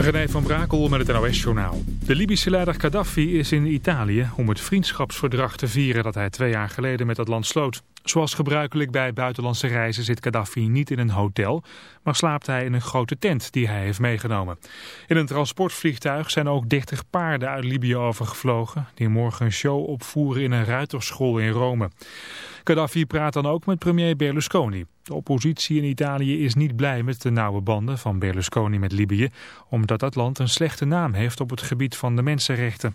René van Brakel met het NOS-journaal. De Libische leider Gaddafi is in Italië om het vriendschapsverdrag te vieren dat hij twee jaar geleden met het land sloot. Zoals gebruikelijk bij buitenlandse reizen zit Gaddafi niet in een hotel, maar slaapt hij in een grote tent die hij heeft meegenomen. In een transportvliegtuig zijn ook 30 paarden uit Libië overgevlogen, die morgen een show opvoeren in een ruiterschool in Rome. Gaddafi praat dan ook met premier Berlusconi. De oppositie in Italië is niet blij met de nauwe banden van Berlusconi met Libië, omdat dat land een slechte naam heeft op het gebied van de mensenrechten.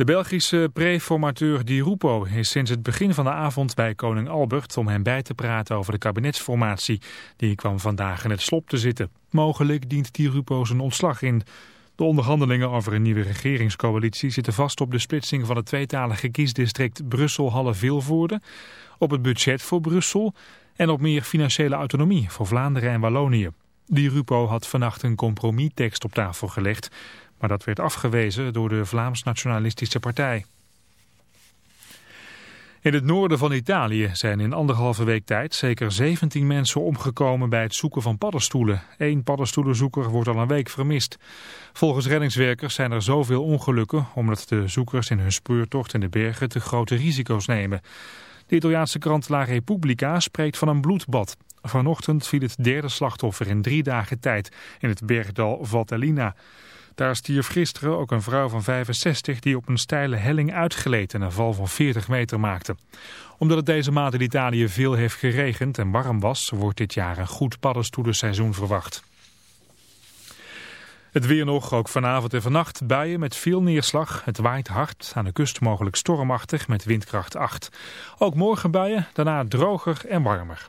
De Belgische preformateur Di Rupo is sinds het begin van de avond bij koning Albert om hem bij te praten over de kabinetsformatie. Die kwam vandaag in het slop te zitten. Mogelijk dient Di Rupo zijn ontslag in. De onderhandelingen over een nieuwe regeringscoalitie zitten vast op de splitsing van het tweetalige kiesdistrict Brussel-Halle-Vilvoorde, op het budget voor Brussel en op meer financiële autonomie voor Vlaanderen en Wallonië. Di Rupo had vannacht een compromistekst op tafel gelegd, maar dat werd afgewezen door de Vlaams-Nationalistische Partij. In het noorden van Italië zijn in anderhalve week tijd zeker 17 mensen omgekomen bij het zoeken van paddenstoelen. Eén paddenstoelenzoeker wordt al een week vermist. Volgens reddingswerkers zijn er zoveel ongelukken omdat de zoekers in hun speurtocht in de bergen te grote risico's nemen. De Italiaanse krant La Repubblica spreekt van een bloedbad. Vanochtend viel het derde slachtoffer in drie dagen tijd in het bergdal Valtellina. Daar stierf gisteren ook een vrouw van 65 die op een steile helling uitgleed en een val van 40 meter maakte. Omdat het deze maand in Italië veel heeft geregend en warm was, wordt dit jaar een goed paddenstoelenseizoen verwacht. Het weer nog, ook vanavond en vannacht buien met veel neerslag. Het waait hard, aan de kust mogelijk stormachtig met windkracht 8. Ook morgen buien, daarna droger en warmer.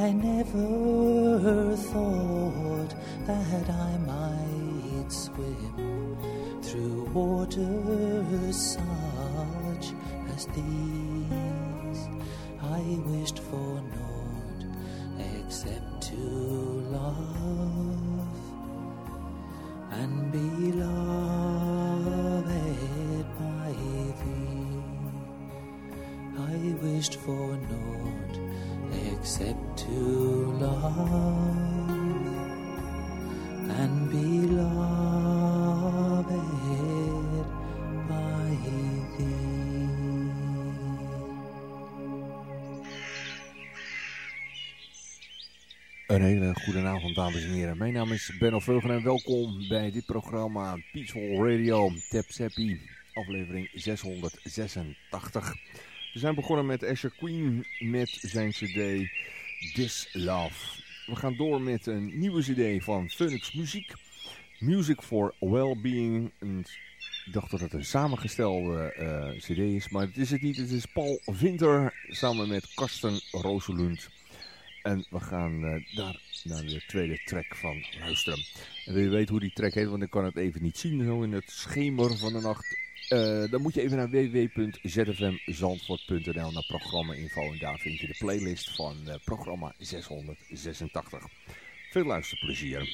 I never thought that I might swim through waters such as these. I wished for naught Een hele goede avond, dames en heren. Mijn naam is Benno Veugen en welkom bij dit programma Peaceful Radio Tap Seppi, aflevering 686. We zijn begonnen met Asher Queen met zijn cd This Love. We gaan door met een nieuwe cd van Phoenix Muziek. Music for Wellbeing. Ik dacht dat het een samengestelde uh, cd is, maar het is het niet. Het is Paul Winter samen met Karsten Roselund. En we gaan uh, daar naar de tweede track van luisteren. En wil je weten hoe die track heet, want ik kan het even niet zien zo in het schemer van de nacht. Uh, dan moet je even naar www.zfmzandvoort.nl naar programma info en daar vind je de playlist van uh, programma 686. Veel luisterplezier.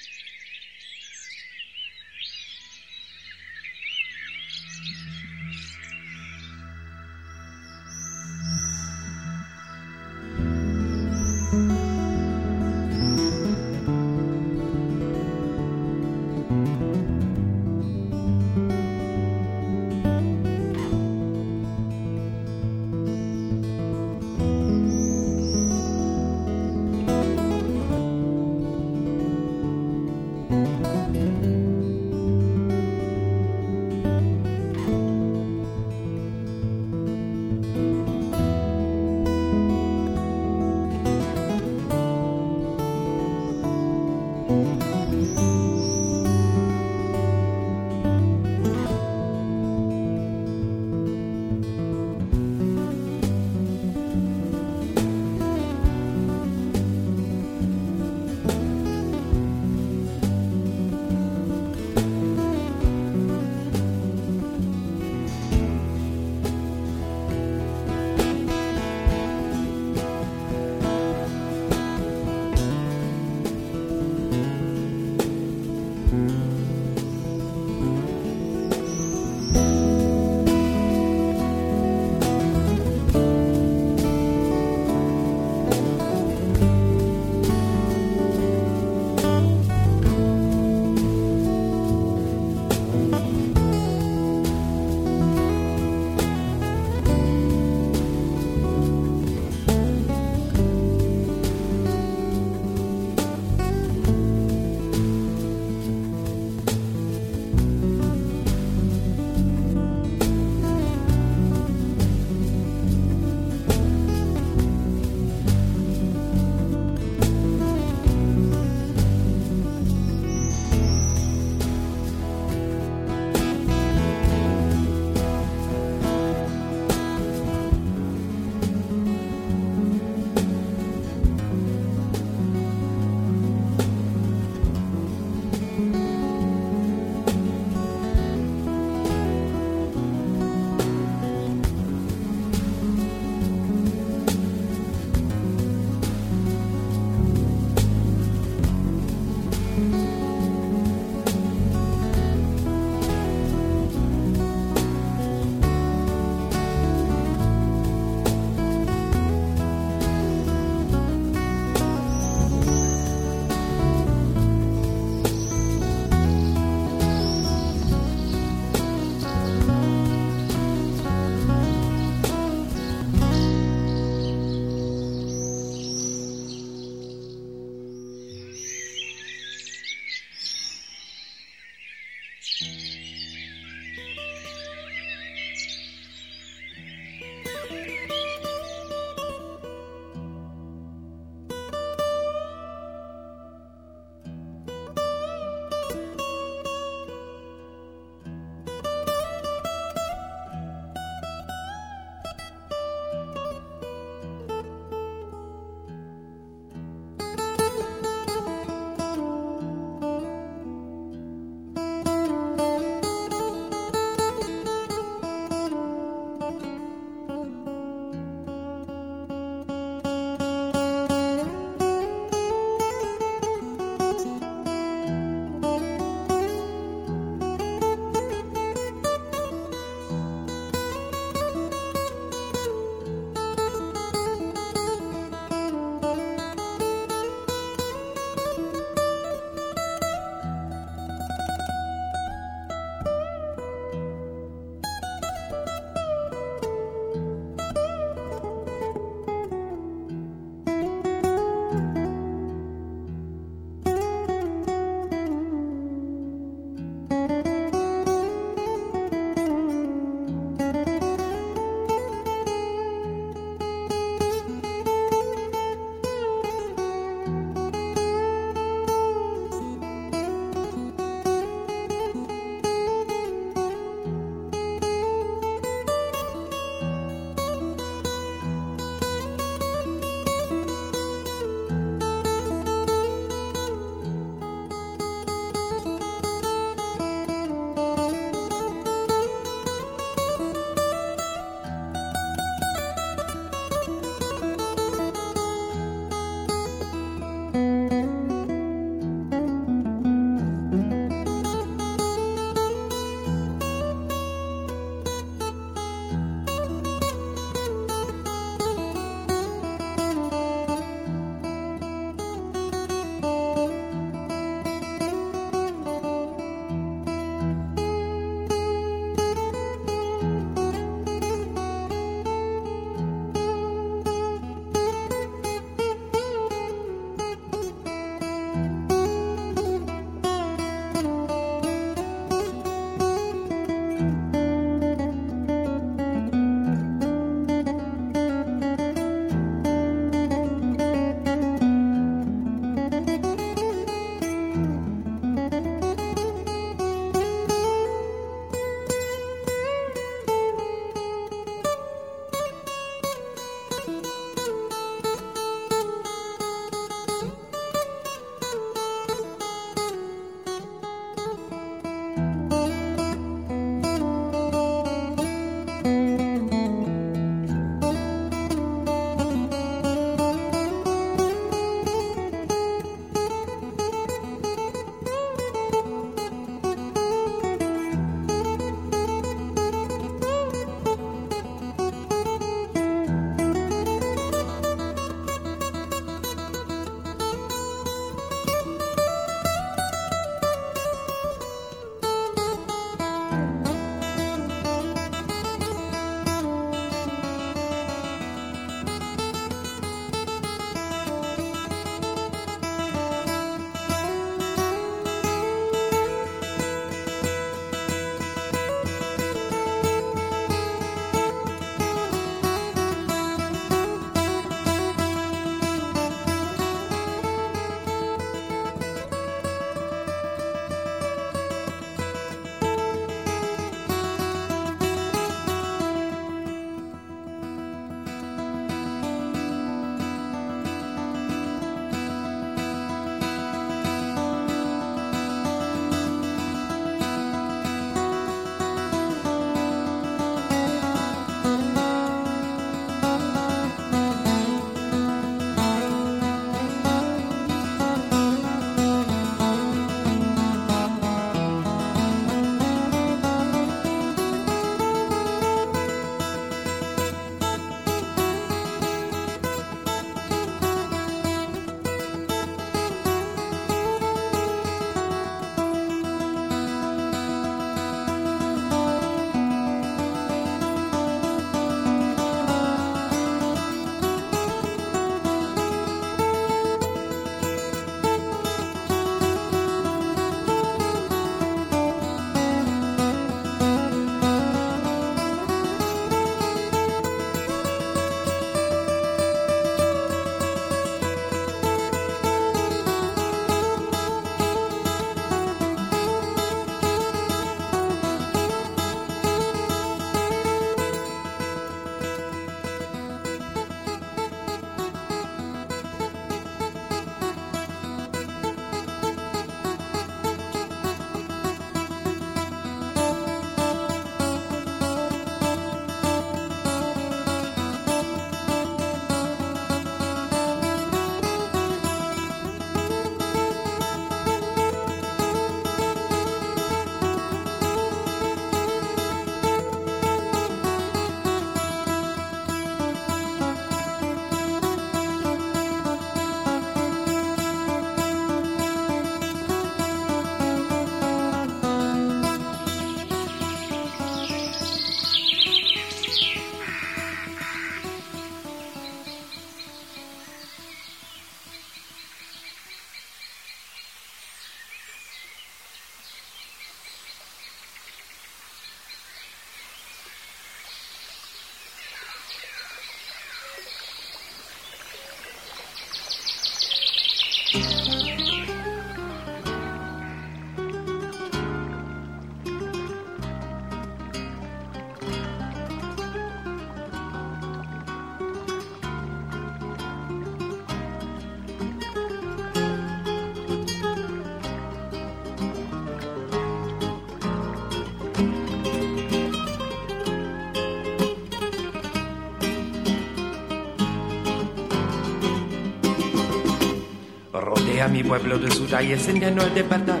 Mi pueblo de su talla, encendiendo el despertar,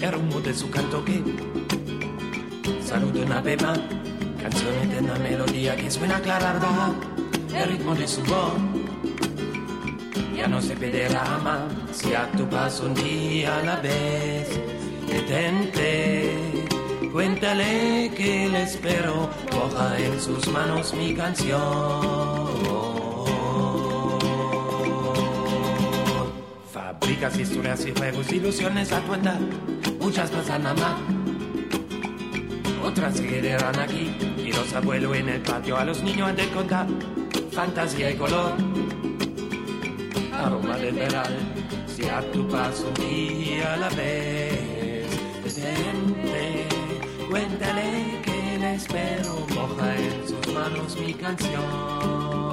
el rumbo de su canto que saluda una beba, canciones de una melodía que suena clara, ¿verdad? el ritmo de su voz. Ya no se perderá más si a tu paso un día a la vez. Detente, cuéntale que le espero, coja en sus manos mi canción. Fabricas historias y juegos, ilusiones a tu muchas pasan a más. Otras se aquí y los abuelos en el patio a los niños han de contar fantasía y color. Aroma de veral, si a tu paso un a la vez. Detente, cuéntale que le espero, moja en sus manos mi canción.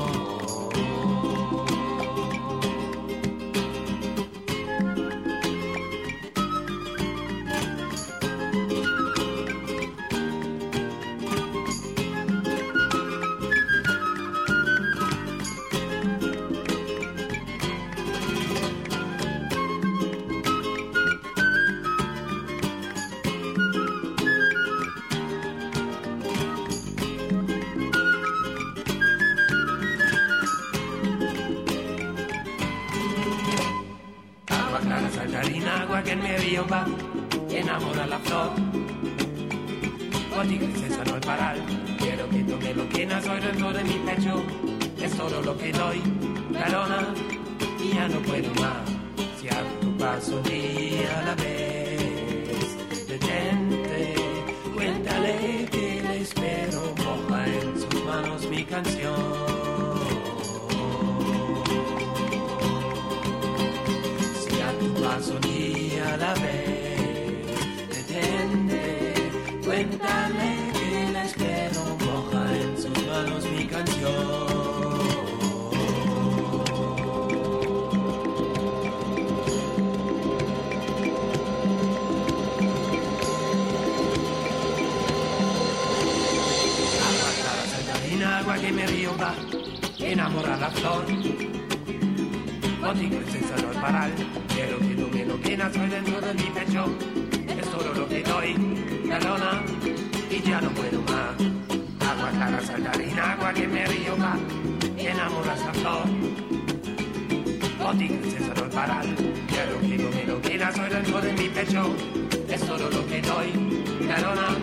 Contigo princesa no es parar, quiero que tome lo que nace dentro de mi pecho. Es todo lo que doy, perdona,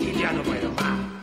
y ya no puedo más.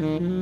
Mm-hmm.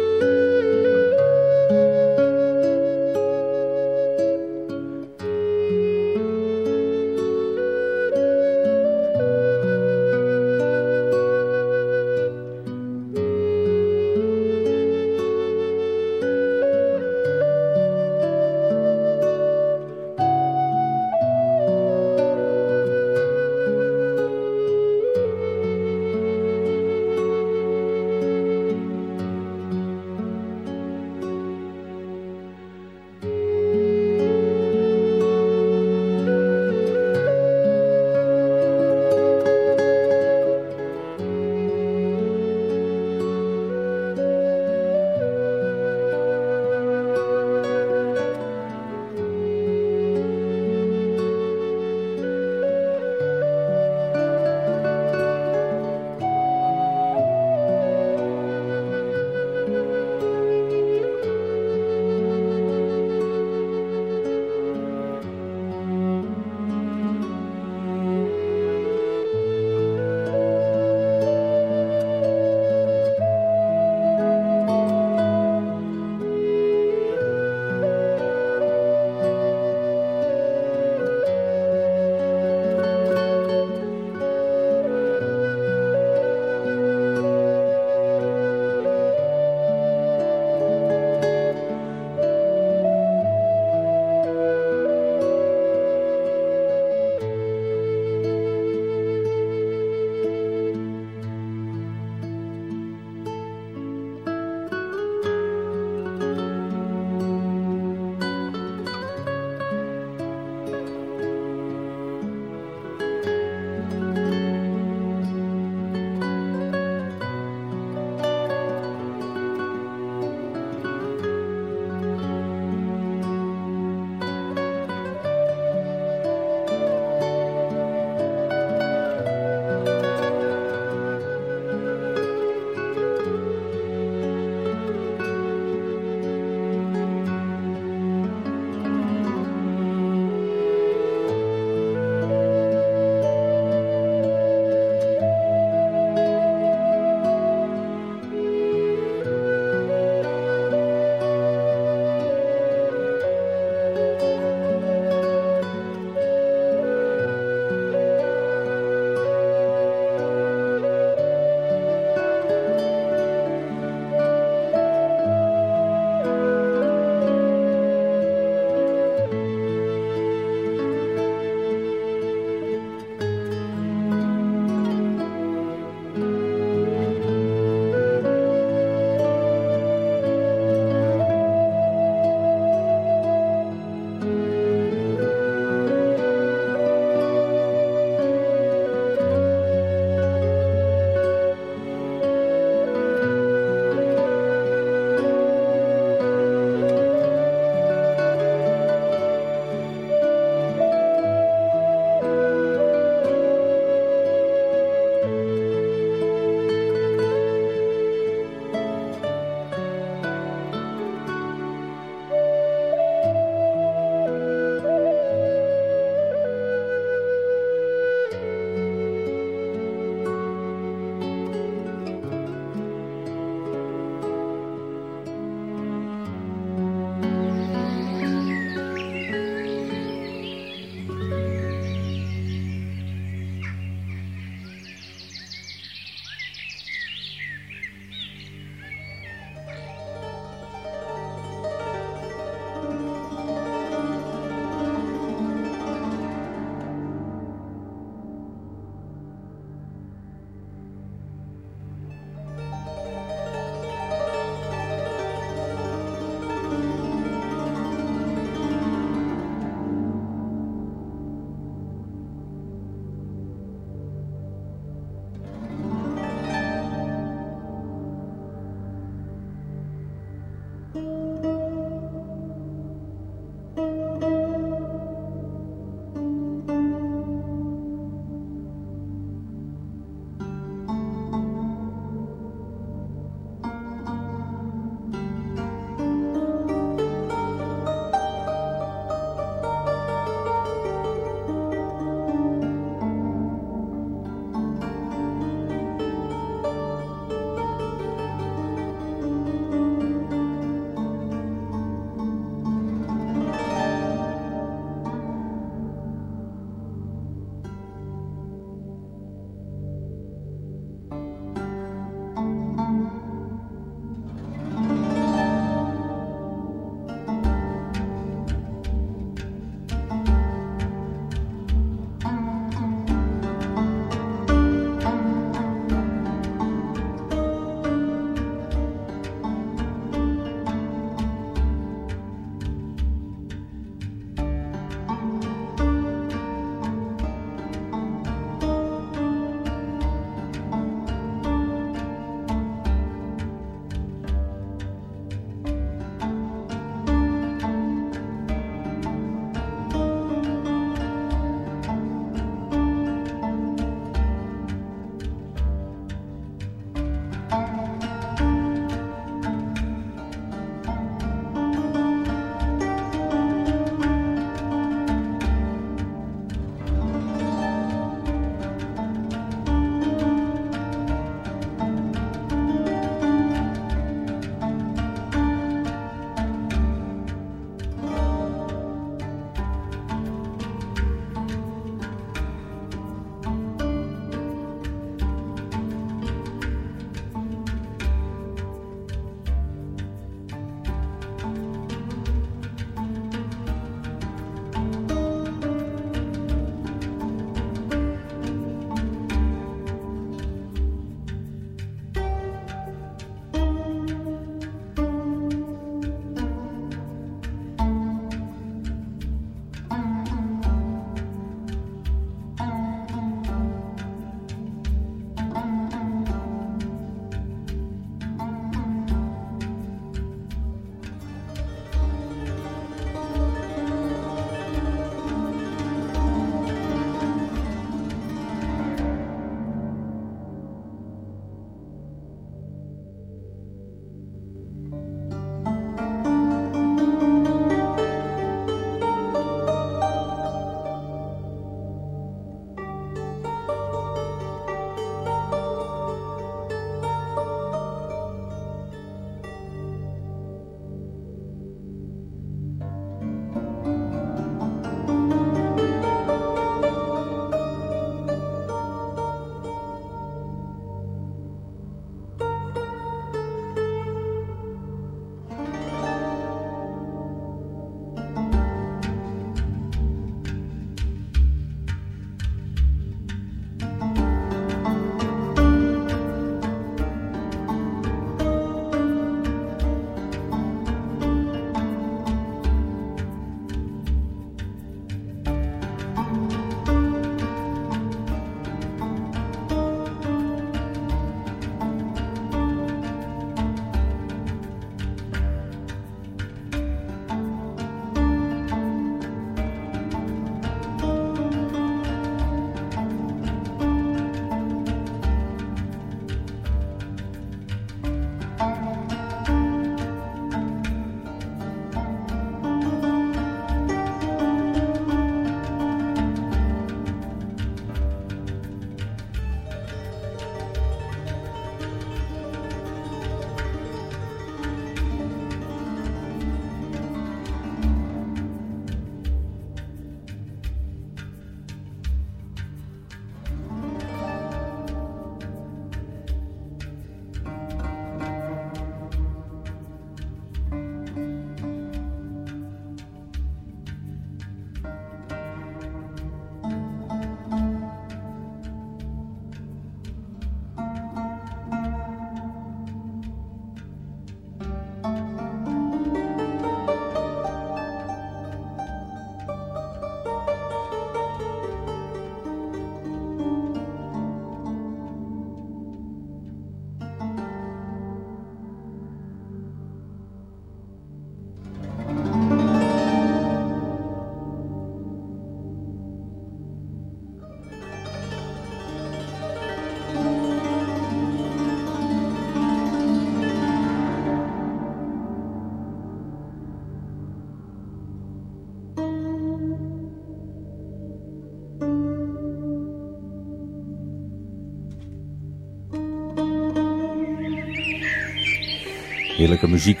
Heerlijke muziek.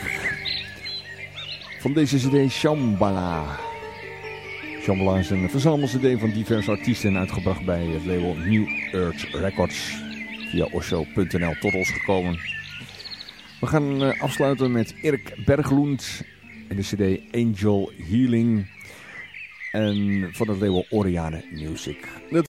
Van deze cd Shambhala. Shambhala is een verzamel-cd van diverse artiesten uitgebracht bij het label New Earth Records. Via osho.nl tot ons gekomen. We gaan eh, afsluiten met Erik Berglund en de cd Angel Healing. En van het label Oriane Music.